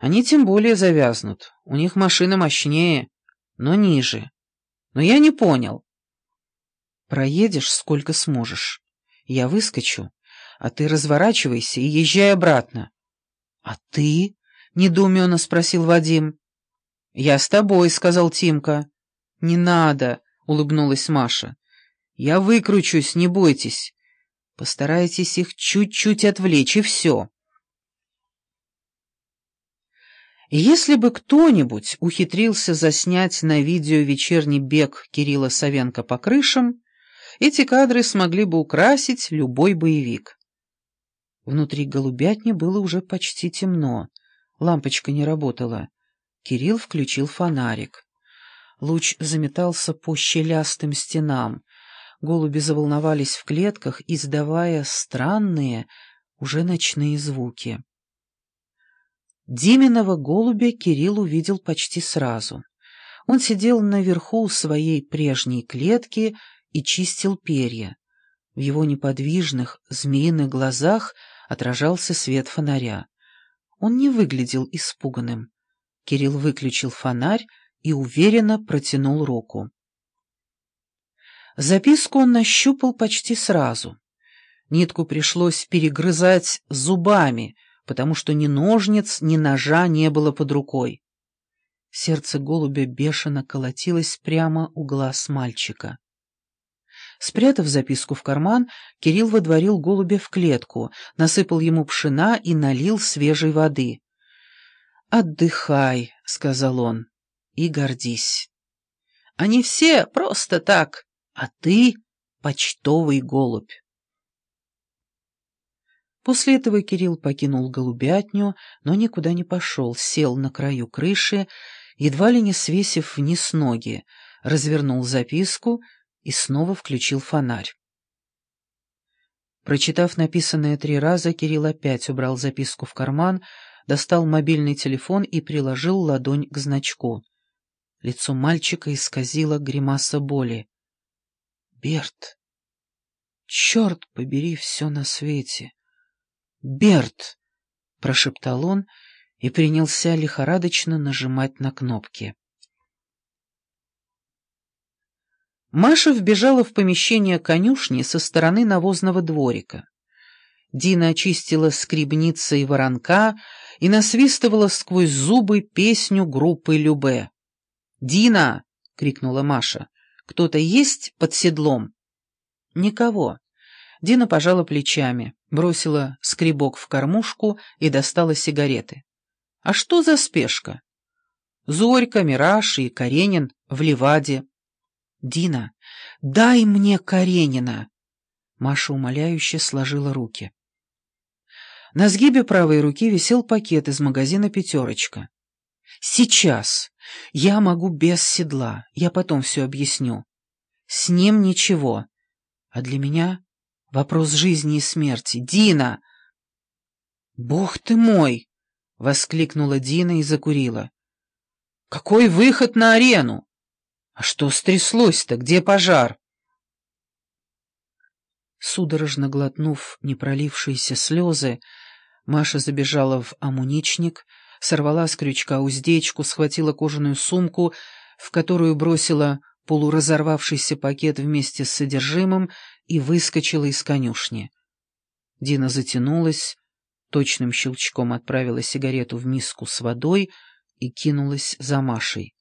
Они тем более завязнут. У них машина мощнее, но ниже. Но я не понял. Проедешь сколько сможешь. Я выскочу, а ты разворачивайся и езжай обратно. — А ты? — недоуменно спросил Вадим. — Я с тобой, — сказал Тимка. — Не надо, — улыбнулась Маша. — Я выкручусь, не бойтесь. Постарайтесь их чуть-чуть отвлечь, и все. Если бы кто-нибудь ухитрился заснять на видео вечерний бег Кирилла Савенко по крышам, эти кадры смогли бы украсить любой боевик. Внутри голубятни было уже почти темно, лампочка не работала. Кирилл включил фонарик. Луч заметался по щелястым стенам. Голуби заволновались в клетках, издавая странные, уже ночные звуки. Диминого голубя Кирилл увидел почти сразу. Он сидел наверху своей прежней клетки и чистил перья. В его неподвижных, змеиных глазах отражался свет фонаря. Он не выглядел испуганным. Кирилл выключил фонарь и уверенно протянул руку. Записку он нащупал почти сразу. Нитку пришлось перегрызать зубами — потому что ни ножниц, ни ножа не было под рукой. Сердце голубя бешено колотилось прямо у глаз мальчика. Спрятав записку в карман, Кирилл водворил голубя в клетку, насыпал ему пшена и налил свежей воды. «Отдыхай», — сказал он, — «и гордись. Они все просто так, а ты — почтовый голубь». После этого Кирилл покинул голубятню, но никуда не пошел, сел на краю крыши, едва ли не свесив вниз ноги, развернул записку и снова включил фонарь. Прочитав написанное три раза, Кирилл опять убрал записку в карман, достал мобильный телефон и приложил ладонь к значку. Лицо мальчика исказило гримаса боли. «Берт! Черт побери все на свете!» «Берт!» — прошептал он и принялся лихорадочно нажимать на кнопки. Маша вбежала в помещение конюшни со стороны навозного дворика. Дина очистила скребницы и воронка и насвистывала сквозь зубы песню группы Любе. «Дина!» — крикнула Маша. «Кто-то есть под седлом?» «Никого». Дина пожала плечами бросила скребок в кормушку и достала сигареты. «А что за спешка?» «Зорька, Мираж и Каренин в Ливаде». «Дина, дай мне Каренина!» Маша умоляюще сложила руки. На сгибе правой руки висел пакет из магазина «Пятерочка». «Сейчас! Я могу без седла, я потом все объясню. С ним ничего, а для меня Вопрос жизни и смерти. Дина!» «Бог ты мой!» — воскликнула Дина и закурила. «Какой выход на арену? А что стряслось-то? Где пожар?» Судорожно глотнув непролившиеся слезы, Маша забежала в амуничник, сорвала с крючка уздечку, схватила кожаную сумку, в которую бросила полуразорвавшийся пакет вместе с содержимым и выскочила из конюшни. Дина затянулась, точным щелчком отправила сигарету в миску с водой и кинулась за Машей.